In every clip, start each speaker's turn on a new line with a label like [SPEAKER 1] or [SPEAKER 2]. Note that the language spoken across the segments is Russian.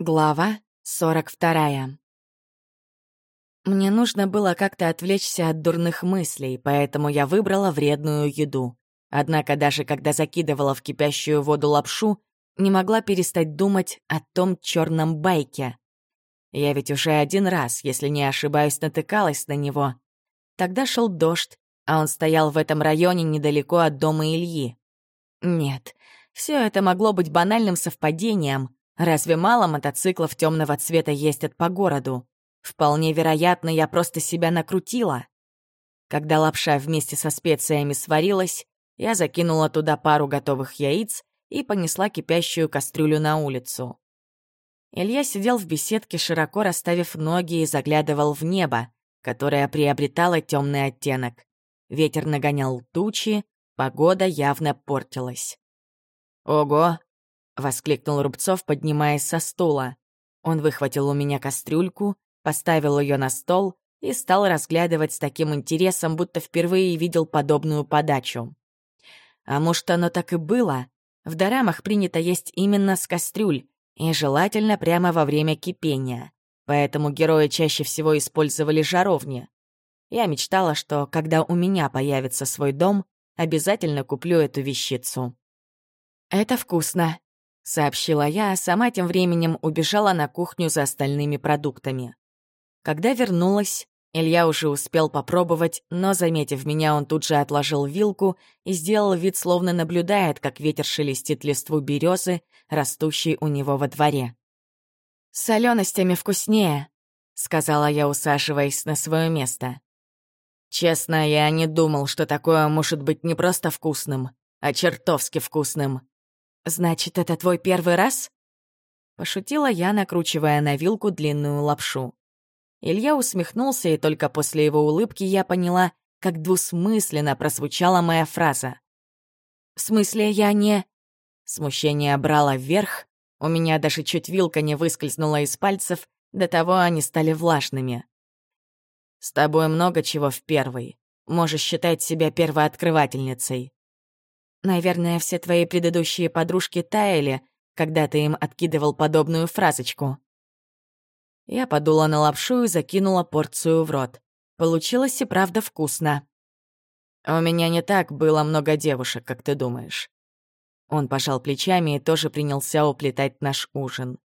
[SPEAKER 1] Глава 42. Мне нужно было как-то отвлечься от дурных мыслей, поэтому я выбрала вредную еду. Однако даже когда закидывала в кипящую воду лапшу, не могла перестать думать о том черном байке. Я ведь уже один раз, если не ошибаюсь, натыкалась на него. Тогда шел дождь, а он стоял в этом районе недалеко от дома Ильи. Нет, все это могло быть банальным совпадением — Разве мало мотоциклов темного цвета ездят по городу? Вполне вероятно, я просто себя накрутила. Когда лапша вместе со специями сварилась, я закинула туда пару готовых яиц и понесла кипящую кастрюлю на улицу. Илья сидел в беседке, широко расставив ноги и заглядывал в небо, которое приобретало темный оттенок. Ветер нагонял тучи, погода явно портилась. «Ого, — воскликнул Рубцов, поднимаясь со стула. Он выхватил у меня кастрюльку, поставил ее на стол и стал разглядывать с таким интересом, будто впервые видел подобную подачу. А может, оно так и было? В дорамах принято есть именно с кастрюль, и желательно прямо во время кипения. Поэтому герои чаще всего использовали жаровни. Я мечтала, что, когда у меня появится свой дом, обязательно куплю эту вещицу. «Это вкусно», сообщила я, а сама тем временем убежала на кухню за остальными продуктами. Когда вернулась, Илья уже успел попробовать, но, заметив меня, он тут же отложил вилку и сделал вид, словно наблюдает, как ветер шелестит листву березы, растущей у него во дворе. «С соленостями вкуснее», — сказала я, усаживаясь на свое место. «Честно, я не думал, что такое может быть не просто вкусным, а чертовски вкусным», «Значит, это твой первый раз?» Пошутила я, накручивая на вилку длинную лапшу. Илья усмехнулся, и только после его улыбки я поняла, как двусмысленно прозвучала моя фраза. «В смысле, я не...» Смущение брало вверх, у меня даже чуть вилка не выскользнула из пальцев, до того они стали влажными. «С тобой много чего в первый. Можешь считать себя первооткрывательницей. Наверное, все твои предыдущие подружки таяли, когда ты им откидывал подобную фразочку. Я подула на лапшу и закинула порцию в рот. Получилось и правда вкусно. «У меня не так было много девушек, как ты думаешь». Он пожал плечами и тоже принялся уплетать наш ужин.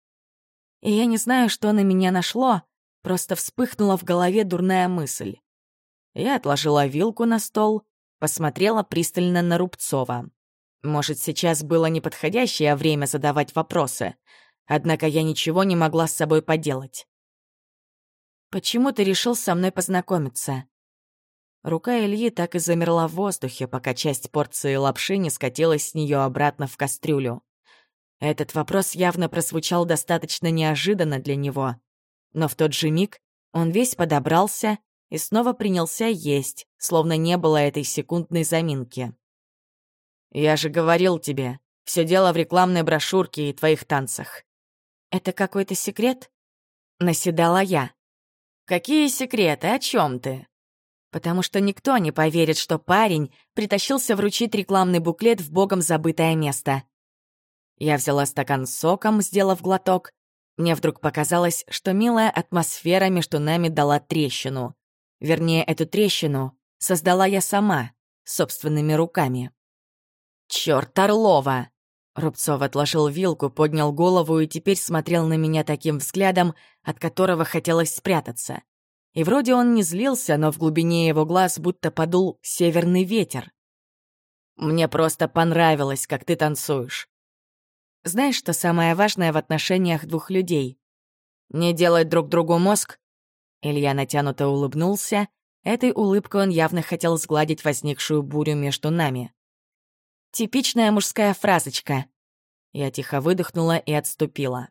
[SPEAKER 1] И я не знаю, что на меня нашло, просто вспыхнула в голове дурная мысль. Я отложила вилку на стол, посмотрела пристально на Рубцова. Может, сейчас было неподходящее время задавать вопросы, однако я ничего не могла с собой поделать. «Почему ты решил со мной познакомиться?» Рука Ильи так и замерла в воздухе, пока часть порции лапши не скатилась с нее обратно в кастрюлю. Этот вопрос явно прозвучал достаточно неожиданно для него. Но в тот же миг он весь подобрался и снова принялся есть, словно не было этой секундной заминки. «Я же говорил тебе, все дело в рекламной брошюрке и твоих танцах». «Это какой-то секрет?» — наседала я. «Какие секреты? О чем ты?» «Потому что никто не поверит, что парень притащился вручить рекламный буклет в богом забытое место». Я взяла стакан с соком, сделав глоток. Мне вдруг показалось, что милая атмосфера между нами дала трещину. Вернее, эту трещину создала я сама, собственными руками. «Чёрт, Орлова!» Рубцов отложил вилку, поднял голову и теперь смотрел на меня таким взглядом, от которого хотелось спрятаться. И вроде он не злился, но в глубине его глаз будто подул северный ветер. «Мне просто понравилось, как ты танцуешь». Знаешь, что самое важное в отношениях двух людей? Не делать друг другу мозг Илья натянуто улыбнулся. Этой улыбкой он явно хотел сгладить возникшую бурю между нами. Типичная мужская фразочка. Я тихо выдохнула и отступила.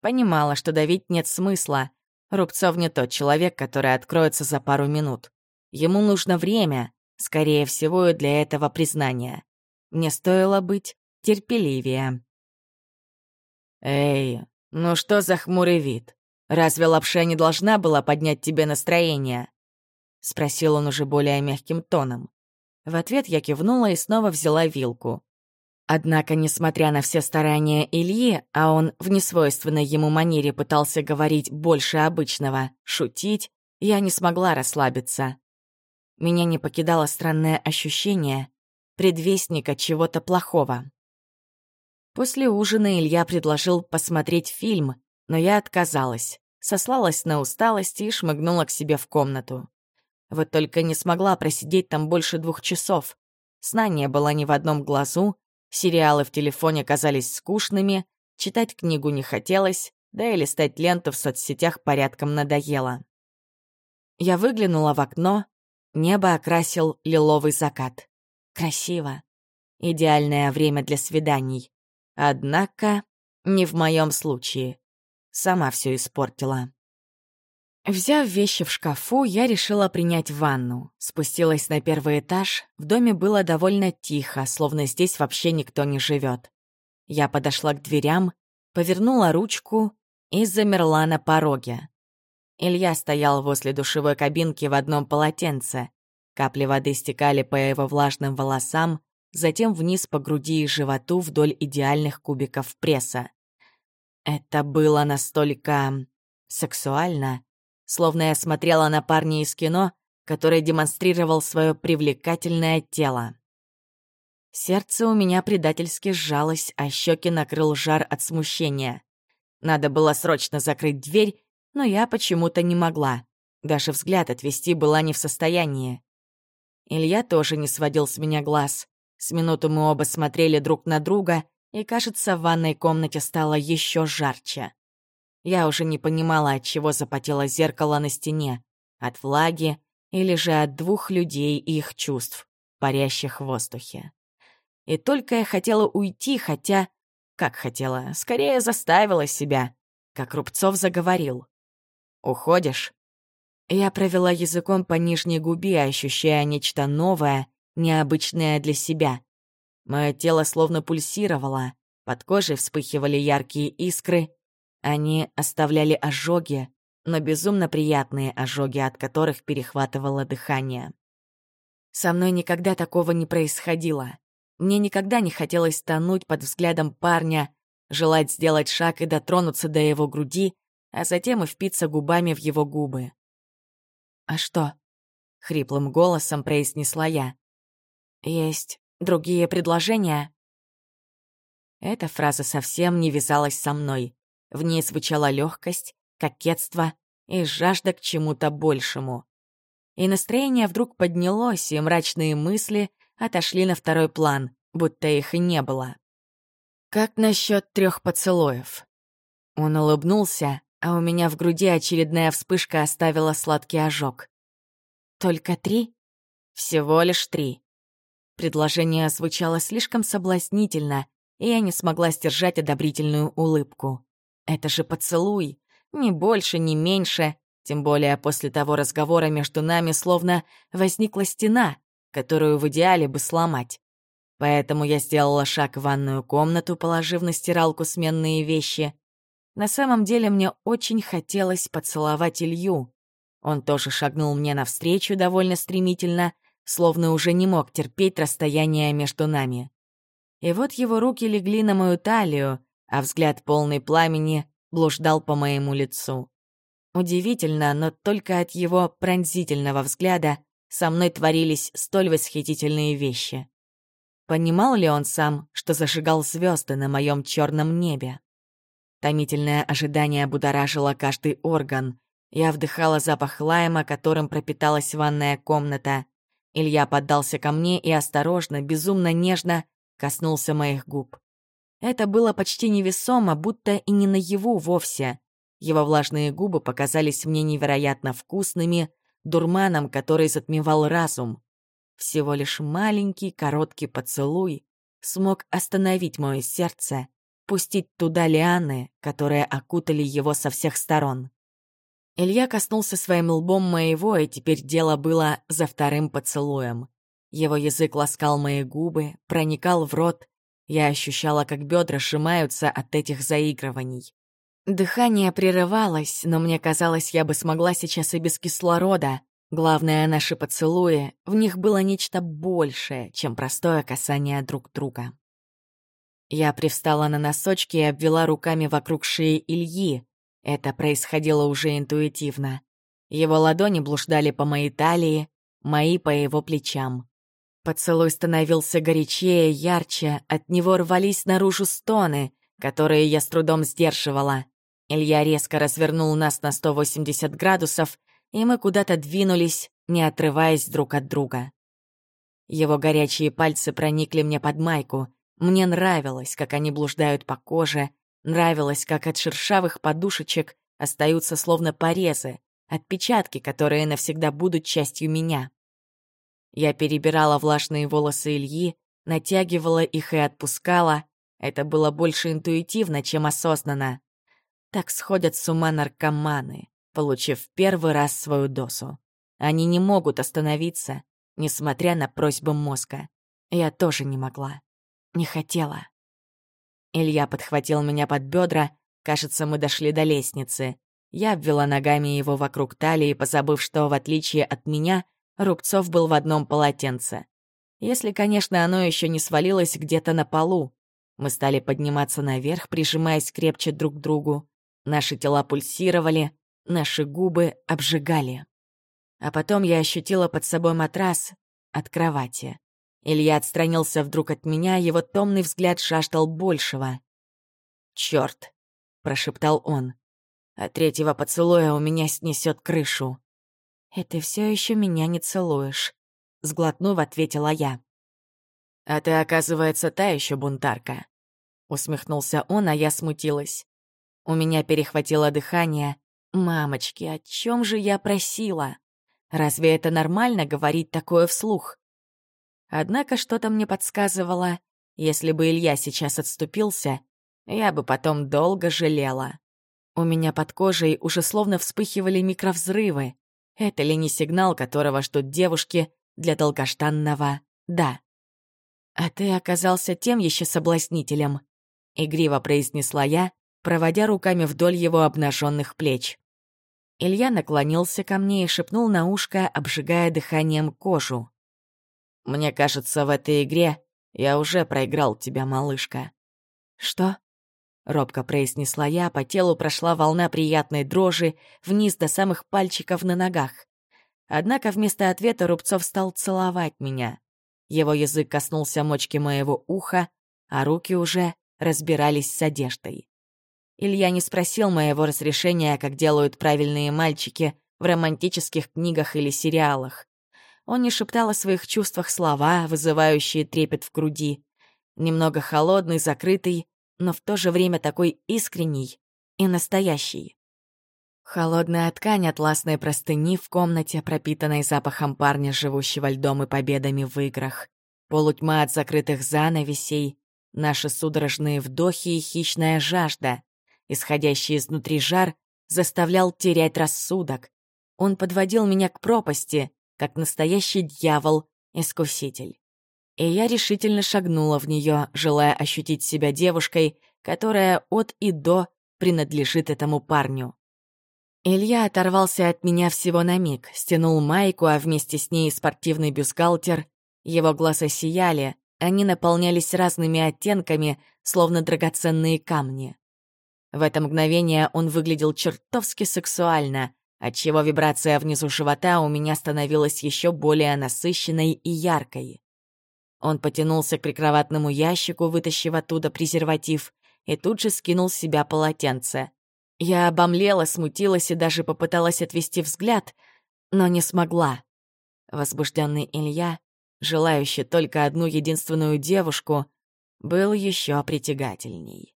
[SPEAKER 1] Понимала, что давить нет смысла. Рубцов не тот человек, который откроется за пару минут. Ему нужно время, скорее всего, и для этого признания. Мне стоило быть терпеливее. «Эй, ну что за хмурый вид?» Разве лапша не должна была поднять тебе настроение?» — спросил он уже более мягким тоном. В ответ я кивнула и снова взяла вилку. Однако, несмотря на все старания Ильи, а он в несвойственной ему манере пытался говорить больше обычного, шутить, я не смогла расслабиться. Меня не покидало странное ощущение предвестника чего-то плохого. После ужина Илья предложил посмотреть фильм, но я отказалась, сослалась на усталость и шмыгнула к себе в комнату. Вот только не смогла просидеть там больше двух часов. Сна не было ни в одном глазу, Сериалы в телефоне казались скучными, читать книгу не хотелось, да и листать ленту в соцсетях порядком надоело. Я выглянула в окно, небо окрасил лиловый закат. Красиво. Идеальное время для свиданий. Однако не в моем случае. Сама все испортила. Взяв вещи в шкафу, я решила принять ванну. Спустилась на первый этаж. В доме было довольно тихо, словно здесь вообще никто не живет. Я подошла к дверям, повернула ручку и замерла на пороге. Илья стоял возле душевой кабинки в одном полотенце. Капли воды стекали по его влажным волосам, затем вниз по груди и животу вдоль идеальных кубиков пресса. Это было настолько сексуально, словно я смотрела на парня из кино, который демонстрировал свое привлекательное тело. Сердце у меня предательски сжалось, а щеки накрыл жар от смущения. Надо было срочно закрыть дверь, но я почему-то не могла. Даже взгляд отвести была не в состоянии. Илья тоже не сводил с меня глаз. С минуту мы оба смотрели друг на друга, и, кажется, в ванной комнате стало еще жарче. Я уже не понимала, от чего запотело зеркало на стене. От влаги или же от двух людей и их чувств, парящих в воздухе. И только я хотела уйти, хотя... Как хотела? Скорее заставила себя. Как Рубцов заговорил. «Уходишь?» Я провела языком по нижней губе, ощущая нечто новое, необычное для себя. Мое тело словно пульсировало, под кожей вспыхивали яркие искры, они оставляли ожоги, но безумно приятные ожоги, от которых перехватывало дыхание. Со мной никогда такого не происходило. Мне никогда не хотелось тонуть под взглядом парня, желать сделать шаг и дотронуться до его груди, а затем и впиться губами в его губы. «А что?» — хриплым голосом произнесла я. «Есть другие предложения?» Эта фраза совсем не вязалась со мной. В ней звучала легкость, кокетство и жажда к чему-то большему. И настроение вдруг поднялось, и мрачные мысли отошли на второй план, будто их и не было. «Как насчет трех поцелуев?» Он улыбнулся, а у меня в груди очередная вспышка оставила сладкий ожог. «Только три?» «Всего лишь три». Предложение звучало слишком соблазнительно, и я не смогла сдержать одобрительную улыбку. Это же поцелуй. Ни больше, ни меньше. Тем более после того разговора между нами словно возникла стена, которую в идеале бы сломать. Поэтому я сделала шаг в ванную комнату, положив на стиралку сменные вещи. На самом деле мне очень хотелось поцеловать Илью. Он тоже шагнул мне навстречу довольно стремительно, словно уже не мог терпеть расстояние между нами. И вот его руки легли на мою талию, а взгляд полный пламени блуждал по моему лицу. Удивительно, но только от его пронзительного взгляда со мной творились столь восхитительные вещи. Понимал ли он сам, что зажигал звезды на моем черном небе? Томительное ожидание будоражило каждый орган. Я вдыхала запах лайма, которым пропиталась ванная комната. Илья поддался ко мне и осторожно, безумно нежно коснулся моих губ. Это было почти невесомо, будто и не наяву вовсе. Его влажные губы показались мне невероятно вкусными, дурманом, который затмевал разум. Всего лишь маленький короткий поцелуй смог остановить мое сердце, пустить туда лианы, которые окутали его со всех сторон. Илья коснулся своим лбом моего, и теперь дело было за вторым поцелуем. Его язык ласкал мои губы, проникал в рот, я ощущала, как бедра сжимаются от этих заигрываний. Дыхание прерывалось, но мне казалось, я бы смогла сейчас и без кислорода. Главное, наши поцелуи, в них было нечто большее, чем простое касание друг друга. Я привстала на носочки и обвела руками вокруг шеи Ильи. Это происходило уже интуитивно. Его ладони блуждали по моей талии, мои по его плечам. Поцелуй становился горячее, ярче, от него рвались наружу стоны, которые я с трудом сдерживала. Илья резко развернул нас на 180 градусов, и мы куда-то двинулись, не отрываясь друг от друга. Его горячие пальцы проникли мне под майку. Мне нравилось, как они блуждают по коже, нравилось, как от шершавых подушечек остаются словно порезы, отпечатки, которые навсегда будут частью меня. Я перебирала влажные волосы Ильи, натягивала их и отпускала. Это было больше интуитивно, чем осознанно. Так сходят с ума наркоманы, получив первый раз свою дозу. Они не могут остановиться, несмотря на просьбы мозга. Я тоже не могла. Не хотела. Илья подхватил меня под бедра. Кажется, мы дошли до лестницы. Я обвела ногами его вокруг талии, позабыв, что, в отличие от меня, Рубцов был в одном полотенце. Если, конечно, оно еще не свалилось где-то на полу. Мы стали подниматься наверх, прижимаясь крепче друг к другу. Наши тела пульсировали, наши губы обжигали. А потом я ощутила под собой матрас от кровати. Илья отстранился вдруг от меня, его томный взгляд жаждал большего. «Чёрт!» — прошептал он. «От третьего поцелуя у меня снесет крышу». «И ты все еще меня не целуешь», — сглотнув, ответила я. «А ты, оказывается, та еще бунтарка», — усмехнулся он, а я смутилась. У меня перехватило дыхание. «Мамочки, о чем же я просила? Разве это нормально говорить такое вслух?» Однако что-то мне подсказывало, если бы Илья сейчас отступился, я бы потом долго жалела. У меня под кожей уже словно вспыхивали микровзрывы. Это ли не сигнал, которого ждут девушки для долгожданного «да»? «А ты оказался тем еще соблазнителем», — игриво произнесла я, проводя руками вдоль его обнаженных плеч. Илья наклонился ко мне и шепнул на ушко, обжигая дыханием кожу. «Мне кажется, в этой игре я уже проиграл тебя, малышка». «Что?» Робко произнесла я, по телу прошла волна приятной дрожи, вниз до самых пальчиков на ногах. Однако вместо ответа Рубцов стал целовать меня. Его язык коснулся мочки моего уха, а руки уже разбирались с одеждой. Илья не спросил моего разрешения, как делают правильные мальчики в романтических книгах или сериалах. Он не шептал о своих чувствах слова, вызывающие трепет в груди. Немного холодный, закрытый, но в то же время такой искренний и настоящий. Холодная ткань атласной простыни в комнате, пропитанной запахом парня, живущего льдом и победами в играх. Полутьма от закрытых занавесей, наши судорожные вдохи и хищная жажда. Исходящий изнутри жар заставлял терять рассудок. Он подводил меня к пропасти, как настоящий дьявол-искуситель и я решительно шагнула в нее, желая ощутить себя девушкой, которая от и до принадлежит этому парню. Илья оторвался от меня всего на миг, стянул майку, а вместе с ней спортивный бюстгальтер. Его глаза сияли, они наполнялись разными оттенками, словно драгоценные камни. В это мгновение он выглядел чертовски сексуально, отчего вибрация внизу живота у меня становилась еще более насыщенной и яркой. Он потянулся к прикроватному ящику, вытащив оттуда презерватив, и тут же скинул с себя полотенце. Я обомлела, смутилась и даже попыталась отвести взгляд, но не смогла. Возбужденный Илья, желающий только одну единственную девушку, был еще притягательней.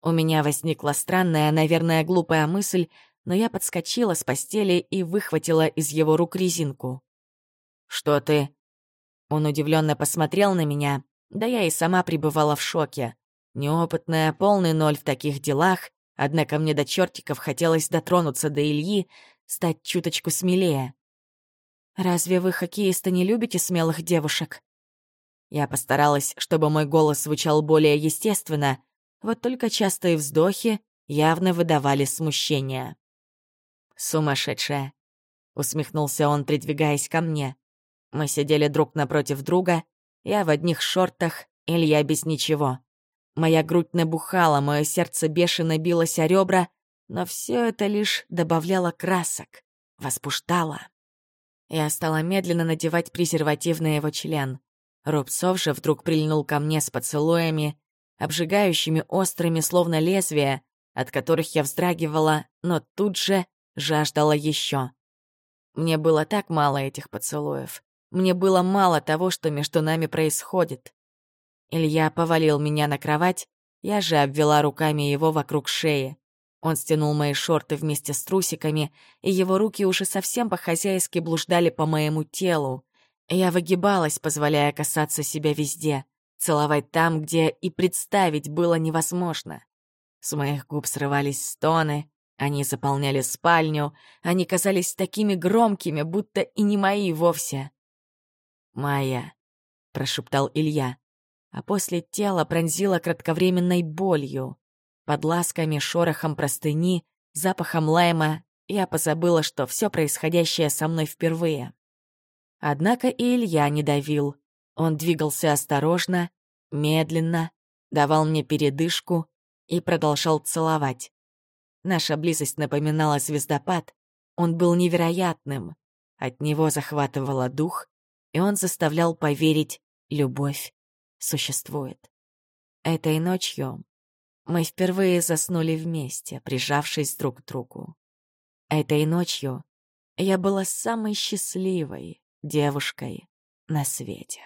[SPEAKER 1] У меня возникла странная, наверное, глупая мысль, но я подскочила с постели и выхватила из его рук резинку. «Что ты?» Он удивленно посмотрел на меня, да я и сама пребывала в шоке. Неопытная, полный ноль в таких делах, однако мне до чертиков хотелось дотронуться до Ильи, стать чуточку смелее. «Разве вы, хоккеисты, не любите смелых девушек?» Я постаралась, чтобы мой голос звучал более естественно, вот только частые вздохи явно выдавали смущение. «Сумасшедшая!» — усмехнулся он, придвигаясь ко мне. Мы сидели друг напротив друга, я в одних шортах, Илья без ничего. Моя грудь набухала, мое сердце бешено билось о ребра, но все это лишь добавляло красок, возбуждало. Я стала медленно надевать презерватив на его член. Рубцов же вдруг прильнул ко мне с поцелуями, обжигающими острыми, словно лезвия, от которых я вздрагивала, но тут же жаждала еще. Мне было так мало этих поцелуев. Мне было мало того, что между нами происходит. Илья повалил меня на кровать, я же обвела руками его вокруг шеи. Он стянул мои шорты вместе с трусиками, и его руки уже совсем по-хозяйски блуждали по моему телу. Я выгибалась, позволяя касаться себя везде, целовать там, где и представить было невозможно. С моих губ срывались стоны, они заполняли спальню, они казались такими громкими, будто и не мои вовсе. «Моя», — прошептал Илья, а после тела пронзила кратковременной болью. Под ласками, шорохом простыни, запахом лайма я позабыла, что все происходящее со мной впервые. Однако и Илья не давил. Он двигался осторожно, медленно, давал мне передышку и продолжал целовать. Наша близость напоминала звездопад. Он был невероятным. От него захватывало дух, и он заставлял поверить, любовь существует. Этой ночью мы впервые заснули вместе, прижавшись друг к другу. Этой ночью я была самой счастливой девушкой на свете.